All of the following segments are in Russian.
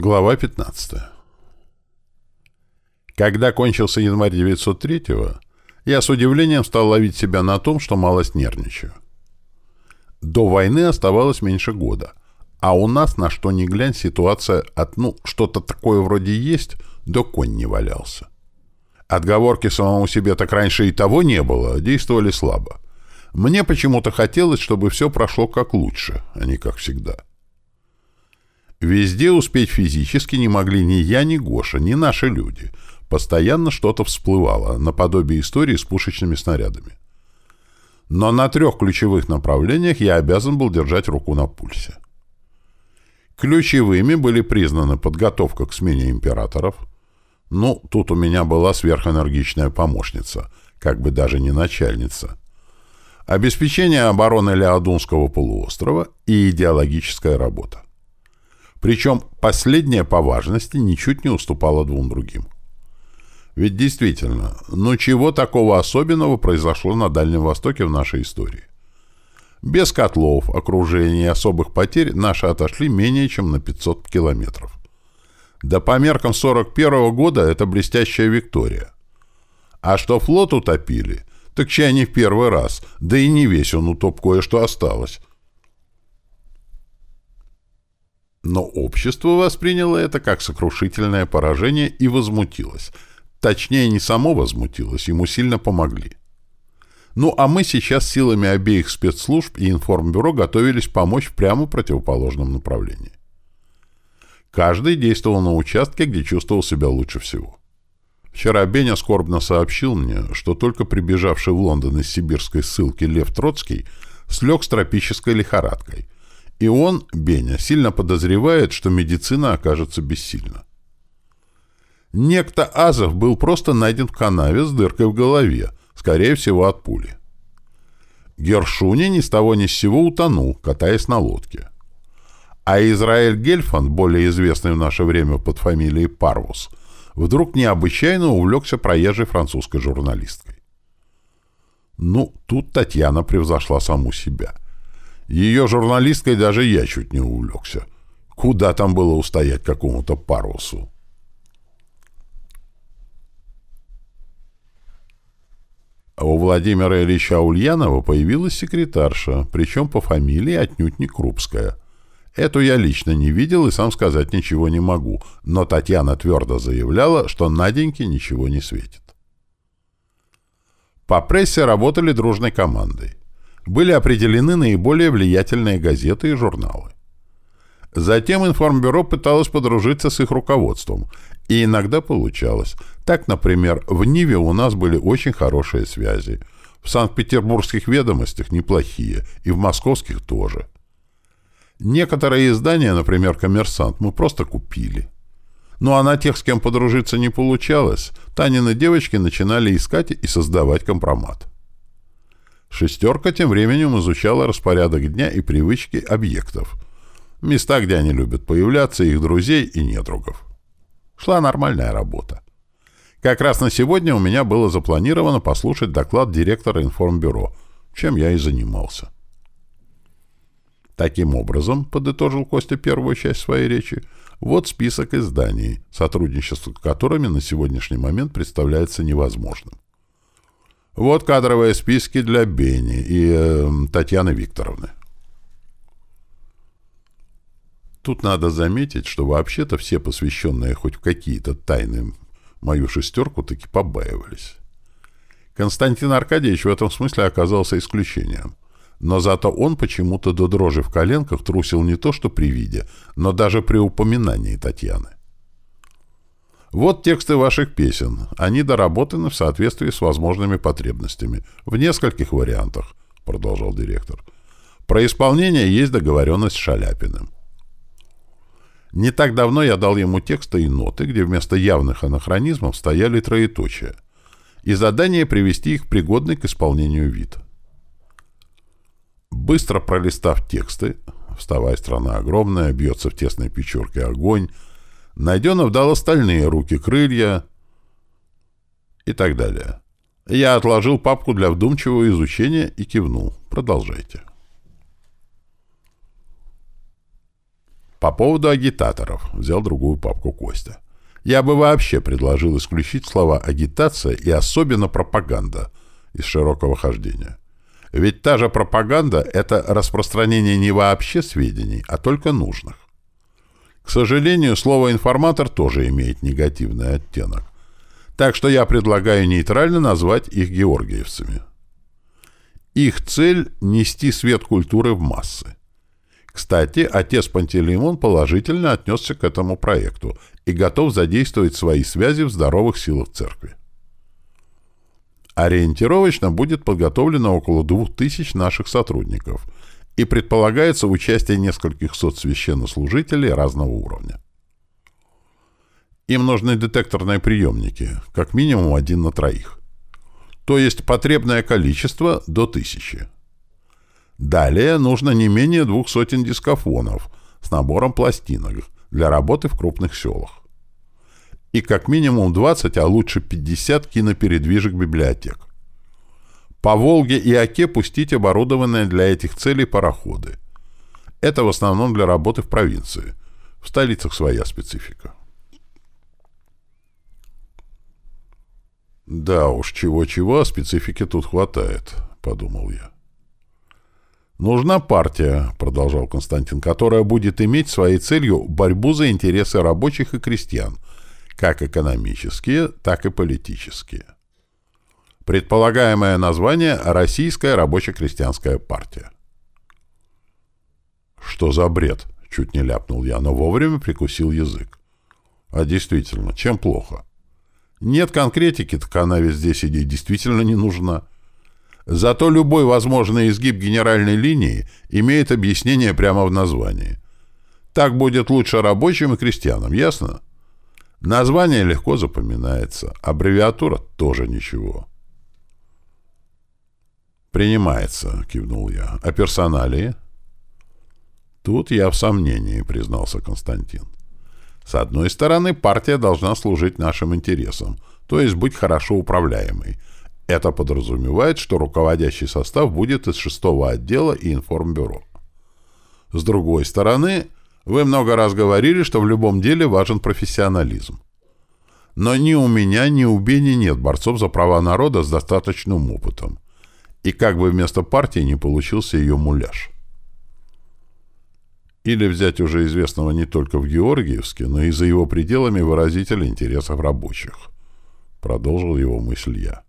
Глава 15. Когда кончился январь 903-го, я с удивлением стал ловить себя на том, что малость нервничаю. До войны оставалось меньше года, а у нас, на что ни глянь, ситуация от, ну, что-то такое вроде есть, до конь не валялся. Отговорки самому себе так раньше и того не было, действовали слабо. Мне почему-то хотелось, чтобы все прошло как лучше, а не как всегда. Везде успеть физически не могли ни я, ни Гоша, ни наши люди. Постоянно что-то всплывало, наподобие истории с пушечными снарядами. Но на трех ключевых направлениях я обязан был держать руку на пульсе. Ключевыми были признаны подготовка к смене императоров. Ну, тут у меня была сверхэнергичная помощница, как бы даже не начальница. Обеспечение обороны Леодунского полуострова и идеологическая работа. Причем последняя по важности ничуть не уступала двум другим. Ведь действительно, ну чего такого особенного произошло на Дальнем Востоке в нашей истории? Без котлов, окружения и особых потерь наши отошли менее чем на 500 километров. Да по меркам 41 -го года это блестящая Виктория. А что флот утопили, так чай не в первый раз, да и не весь он утоп кое-что осталось. Но общество восприняло это как сокрушительное поражение и возмутилось. Точнее, не само возмутилось, ему сильно помогли. Ну, а мы сейчас силами обеих спецслужб и информбюро готовились помочь в прямо противоположном направлении. Каждый действовал на участке, где чувствовал себя лучше всего. Вчера Беня скорбно сообщил мне, что только прибежавший в Лондон из сибирской ссылки Лев Троцкий слег с тропической лихорадкой – и он, Беня, сильно подозревает, что медицина окажется бессильна. Некто Азов был просто найден в канаве с дыркой в голове, скорее всего, от пули. Гершуни ни с того ни с сего утонул, катаясь на лодке. А Израиль Гельфан, более известный в наше время под фамилией Парвус, вдруг необычайно увлекся проезжей французской журналисткой. Ну, тут Татьяна превзошла саму себя — ее журналисткой даже я чуть не увлекся. Куда там было устоять какому-то парусу? А у Владимира Ильича Ульянова появилась секретарша, причем по фамилии отнюдь не Крупская. Эту я лично не видел и сам сказать ничего не могу, но Татьяна твердо заявляла, что Наденьке ничего не светит. По прессе работали дружной командой были определены наиболее влиятельные газеты и журналы. Затем информбюро пыталось подружиться с их руководством, и иногда получалось. Так, например, в Ниве у нас были очень хорошие связи, в Санкт-Петербургских ведомостях неплохие, и в московских тоже. Некоторые издания, например, «Коммерсант», мы просто купили. Ну а на тех, с кем подружиться не получалось, Танины девочки начинали искать и создавать компромат. Шестерка тем временем изучала распорядок дня и привычки объектов. Места, где они любят появляться, их друзей и недругов. Шла нормальная работа. Как раз на сегодня у меня было запланировано послушать доклад директора информбюро, чем я и занимался. Таким образом, подытожил Костя первую часть своей речи, вот список изданий, сотрудничество с которыми на сегодняшний момент представляется невозможным. Вот кадровые списки для Бени и э, Татьяны Викторовны. Тут надо заметить, что вообще-то все посвященные хоть в какие-то тайны мою шестерку таки побаивались. Константин Аркадьевич в этом смысле оказался исключением. Но зато он почему-то до дрожи в коленках трусил не то что при виде, но даже при упоминании Татьяны. Вот тексты ваших песен. Они доработаны в соответствии с возможными потребностями. В нескольких вариантах, продолжал директор. Про исполнение есть договоренность с Шаляпиным. Не так давно я дал ему тексты и ноты, где вместо явных анахронизмов стояли троеточия, и задание привести их пригодный к исполнению вид. Быстро пролистав тексты, «Вставай, страна огромная», «Бьется в тесной печурке огонь», Найденов дал остальные руки-крылья и так далее. Я отложил папку для вдумчивого изучения и кивнул. Продолжайте. По поводу агитаторов взял другую папку Костя. Я бы вообще предложил исключить слова «агитация» и особенно «пропаганда» из широкого хождения. Ведь та же пропаганда — это распространение не вообще сведений, а только нужных. К сожалению, слово «информатор» тоже имеет негативный оттенок. Так что я предлагаю нейтрально назвать их георгиевцами. Их цель — нести свет культуры в массы. Кстати, отец Пантелеймон положительно отнесся к этому проекту и готов задействовать свои связи в здоровых силах церкви. Ориентировочно будет подготовлено около двух тысяч наших сотрудников и предполагается участие нескольких сот священнослужителей разного уровня. Им нужны детекторные приемники, как минимум один на троих. То есть потребное количество до тысячи. Далее нужно не менее двух сотен дискофонов с набором пластинок для работы в крупных селах. И как минимум 20, а лучше 50 кинопередвижек библиотек. По Волге и Оке пустить оборудованные для этих целей пароходы. Это в основном для работы в провинции. В столицах своя специфика. «Да уж, чего-чего, а специфики тут хватает», — подумал я. «Нужна партия», — продолжал Константин, «которая будет иметь своей целью борьбу за интересы рабочих и крестьян, как экономические, так и политические. Предполагаемое название — Российская рабоче-крестьянская партия». «Что за бред?» — чуть не ляпнул я, но вовремя прикусил язык. «А действительно, чем плохо?» «Нет конкретики, так она здесь и действительно не нужна». Зато любой возможный изгиб генеральной линии имеет объяснение прямо в названии. Так будет лучше рабочим и крестьянам, ясно? Название легко запоминается, аббревиатура тоже ничего. «Принимается», — кивнул я. «А персоналии?» «Тут я в сомнении», — признался Константин. «С одной стороны, партия должна служить нашим интересам, то есть быть хорошо управляемой, это подразумевает, что руководящий состав будет из шестого отдела и информбюро. С другой стороны, вы много раз говорили, что в любом деле важен профессионализм. Но ни у меня, ни у Бени нет борцов за права народа с достаточным опытом. И как бы вместо партии не получился ее муляж. Или взять уже известного не только в Георгиевске, но и за его пределами выразителя интересов рабочих. Продолжил его мысль я.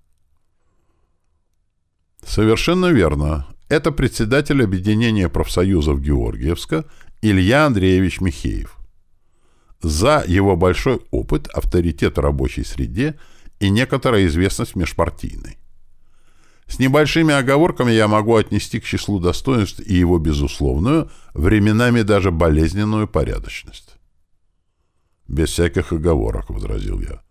Совершенно верно. Это председатель объединения профсоюзов Георгиевска Илья Андреевич Михеев. За его большой опыт, авторитет в рабочей среде и некоторая известность межпартийной. С небольшими оговорками я могу отнести к числу достоинств и его безусловную, временами даже болезненную порядочность. «Без всяких оговорок», — возразил я.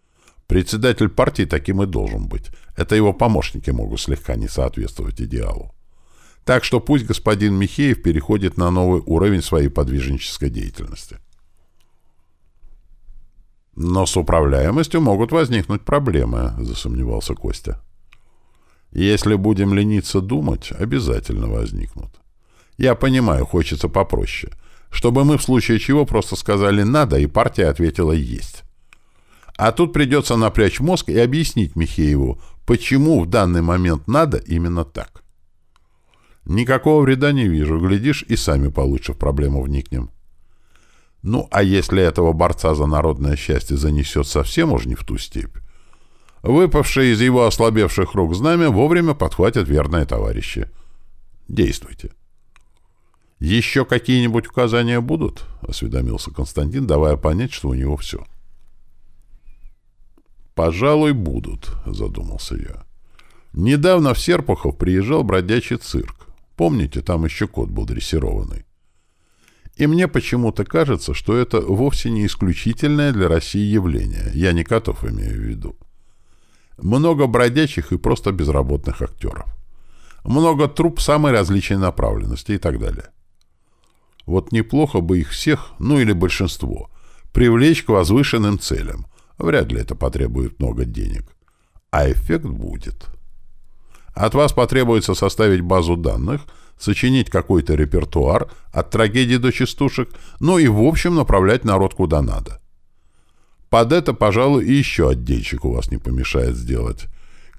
Председатель партии таким и должен быть. Это его помощники могут слегка не соответствовать идеалу. Так что пусть господин Михеев переходит на новый уровень своей подвижнической деятельности. Но с управляемостью могут возникнуть проблемы, засомневался Костя. Если будем лениться думать, обязательно возникнут. Я понимаю, хочется попроще. Чтобы мы в случае чего просто сказали «надо», и партия ответила «есть». А тут придется напрячь мозг и объяснить Михееву, почему в данный момент надо именно так. Никакого вреда не вижу, глядишь, и сами получше в проблему вникнем. Ну, а если этого борца за народное счастье занесет совсем уж не в ту степь, выпавшие из его ослабевших рук знамя вовремя подхватят верные товарищи. Действуйте. «Еще какие-нибудь указания будут?» — осведомился Константин, давая понять, что у него все. — «Пожалуй, будут», — задумался я. «Недавно в Серпухов приезжал бродячий цирк. Помните, там еще кот был дрессированный. И мне почему-то кажется, что это вовсе не исключительное для России явление. Я не котов имею в виду. Много бродячих и просто безработных актеров. Много труп самой различной направленности и так далее. Вот неплохо бы их всех, ну или большинство, привлечь к возвышенным целям — Вряд ли это потребует много денег. А эффект будет. От вас потребуется составить базу данных сочинить какой-то репертуар от трагедии до частушек, ну и в общем направлять народ куда надо. Под это, пожалуй, и еще отдельчик у вас не помешает сделать.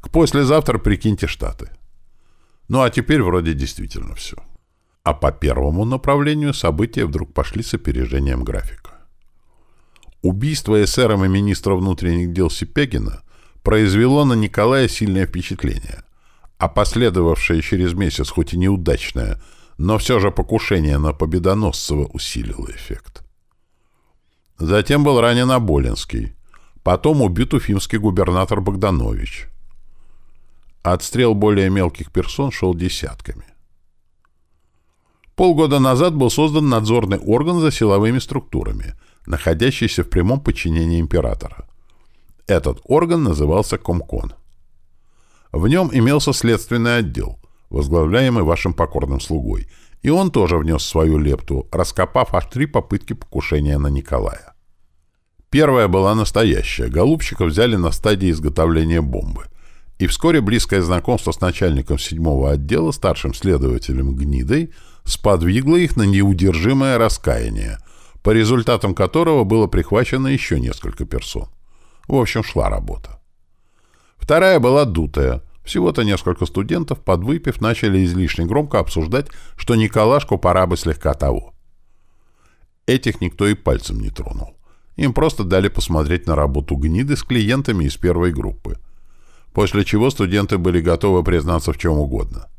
К послезавтра прикиньте штаты. Ну а теперь вроде действительно все. А по первому направлению события вдруг пошли с опережением графика. Убийство эсером и министра внутренних дел Сипягина произвело на Николая сильное впечатление, а последовавшее через месяц, хоть и неудачное, но все же покушение на Победоносцева усилило эффект. Затем был ранен Аболинский, потом убит уфимский губернатор Богданович. Отстрел более мелких персон шел десятками. Полгода назад был создан надзорный орган за силовыми структурами, находящийся в прямом подчинении императора. Этот орган назывался Комкон. В нем имелся следственный отдел, возглавляемый вашим покорным слугой, и он тоже внес свою лепту, раскопав аж три попытки покушения на Николая. Первая была настоящая. Голубчика взяли на стадии изготовления бомбы. И вскоре близкое знакомство с начальником седьмого отдела, старшим следователем Гнидой, сподвигло их на неудержимое раскаяние, по результатам которого было прихвачено еще несколько персон. В общем, шла работа. Вторая была дутая. Всего-то несколько студентов, подвыпив, начали излишне громко обсуждать, что Николашку пора бы слегка того. Этих никто и пальцем не тронул. Им просто дали посмотреть на работу гниды с клиентами из первой группы. После чего студенты были готовы признаться в чем угодно.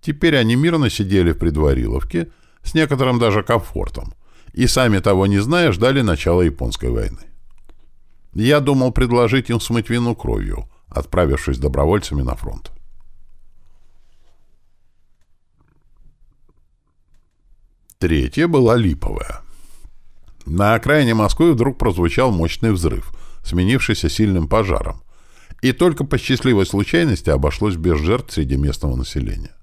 Теперь они мирно сидели в предвариловке, с некоторым даже комфортом, и, сами того не зная, ждали начала Японской войны. Я думал предложить им смыть вину кровью, отправившись добровольцами на фронт. Третья была липовая. На окраине Москвы вдруг прозвучал мощный взрыв, сменившийся сильным пожаром, и только по счастливой случайности обошлось без жертв среди местного населения.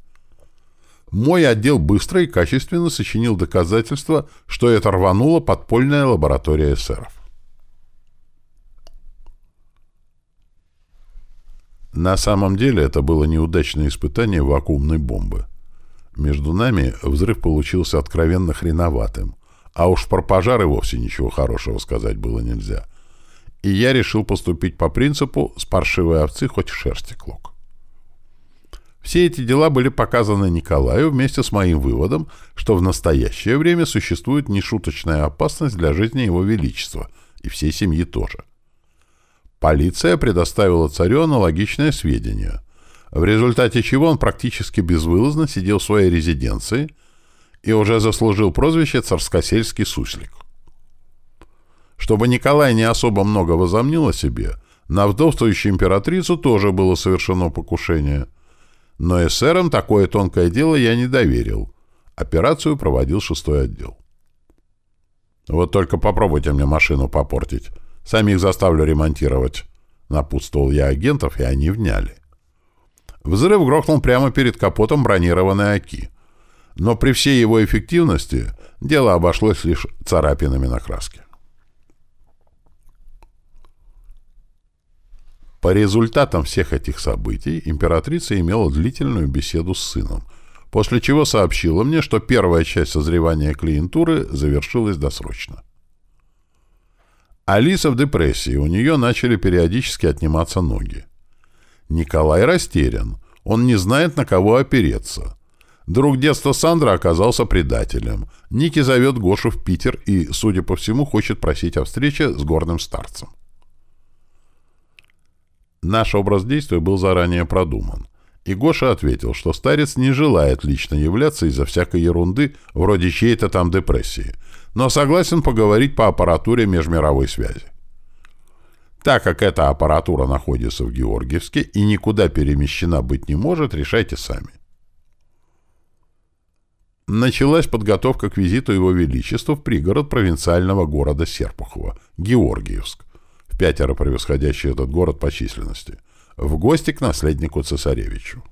Мой отдел быстро и качественно сочинил доказательства, что это рванула подпольная лаборатория эсеров. На самом деле это было неудачное испытание вакуумной бомбы. Между нами взрыв получился откровенно хреноватым, а уж про пожары вовсе ничего хорошего сказать было нельзя. И я решил поступить по принципу «с паршивой овцы хоть шерсти клок». Все эти дела были показаны Николаю вместе с моим выводом, что в настоящее время существует нешуточная опасность для жизни Его Величества и всей семьи тоже. Полиция предоставила царю аналогичное сведения, в результате чего он практически безвылазно сидел в своей резиденции и уже заслужил прозвище «Царскосельский суслик». Чтобы Николай не особо много возомнил о себе, на вдовствующую императрицу тоже было совершено покушение. Но эсерам такое тонкое дело я не доверил. Операцию проводил шестой отдел. «Вот только попробуйте мне машину попортить», Самих заставлю ремонтировать. Напутствовал я агентов, и они вняли. Взрыв грохнул прямо перед капотом бронированной ОКИ. Но при всей его эффективности дело обошлось лишь царапинами на краске. По результатам всех этих событий императрица имела длительную беседу с сыном, после чего сообщила мне, что первая часть созревания клиентуры завершилась досрочно. Алиса в депрессии, у нее начали периодически отниматься ноги. Николай растерян, он не знает, на кого опереться. Друг детства Сандра оказался предателем. Ники зовет Гошу в Питер и, судя по всему, хочет просить о встрече с горным старцем. Наш образ действия был заранее продуман. И Гоша ответил, что старец не желает лично являться из-за всякой ерунды, вроде чьей-то там депрессии – но согласен поговорить по аппаратуре межмировой связи. Так как эта аппаратура находится в Георгиевске и никуда перемещена быть не может, решайте сами. Началась подготовка к визиту Его Величества в пригород провинциального города Серпухова, Георгиевск, в пятеро превосходящий этот город по численности, в гости к наследнику цесаревичу.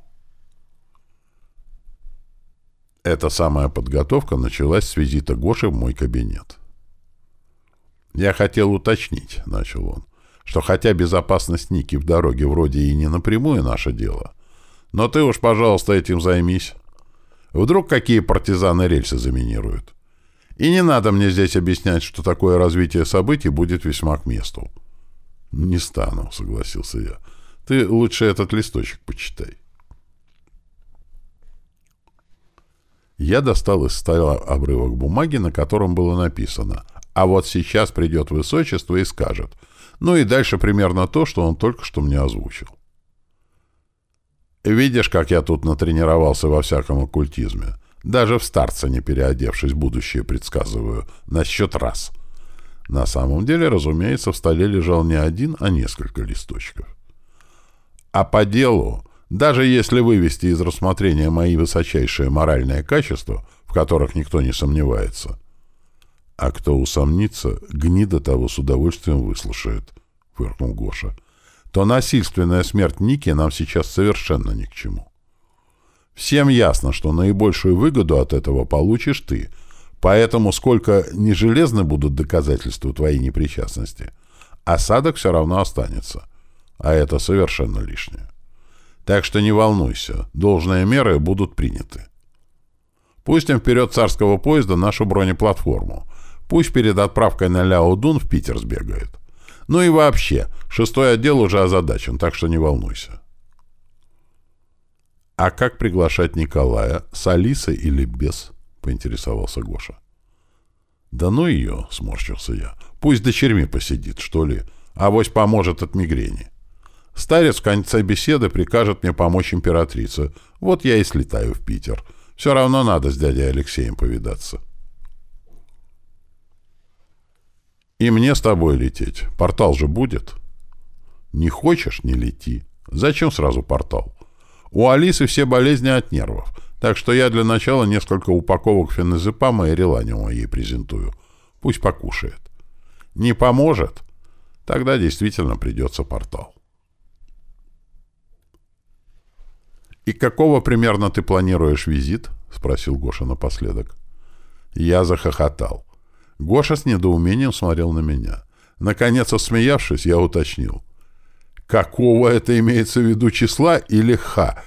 Эта самая подготовка началась с визита Гоши в мой кабинет. «Я хотел уточнить», — начал он, «что хотя безопасность Ники в дороге вроде и не напрямую наше дело, но ты уж, пожалуйста, этим займись. Вдруг какие партизаны рельсы заминируют. И не надо мне здесь объяснять, что такое развитие событий будет весьма к месту. «Не стану», — согласился я. «Ты лучше этот листочек почитай». Я достал из стола обрывок бумаги, на котором было написано «А вот сейчас придет высочество и скажет». Ну и дальше примерно то, что он только что мне озвучил. Видишь, как я тут натренировался во всяком оккультизме? Даже в старца не переодевшись, будущее предсказываю. Насчет раз. На самом деле, разумеется, в столе лежал не один, а несколько листочков. А по делу, даже если вывести из рассмотрения мои высочайшие моральные качества, в которых никто не сомневается, а кто усомнится, гнида того с удовольствием выслушает, — фыркнул Гоша, — то насильственная смерть Ники нам сейчас совершенно ни к чему. Всем ясно, что наибольшую выгоду от этого получишь ты, поэтому сколько не железны будут доказательства твоей непричастности, осадок все равно останется, а это совершенно лишнее. Так что не волнуйся, должные меры будут приняты. Пустим вперед царского поезда нашу бронеплатформу, пусть перед отправкой на Ляо-Дун в Питер сбегает. Ну и вообще, шестой отдел уже озадачен, так что не волнуйся. «А как приглашать Николая? С Алисой или без?» — поинтересовался Гоша. «Да ну ее!» — сморщился я. «Пусть дочерьми посидит, что ли. Авось поможет от мигрени. Старец в конце беседы прикажет мне помочь императрице. Вот я и слетаю в Питер. Все равно надо с дядей Алексеем повидаться». И мне с тобой лететь. Портал же будет. Не хочешь — не лети. Зачем сразу портал? У Алисы все болезни от нервов, так что я для начала несколько упаковок феназепама и реланиума ей презентую. Пусть покушает. Не поможет? Тогда действительно придется портал. «И какого примерно ты планируешь визит?» — спросил Гоша напоследок. Я захохотал. Гоша с недоумением смотрел на меня. Наконец, осмеявшись, я уточнил. «Какого это имеется в виду числа или ха?»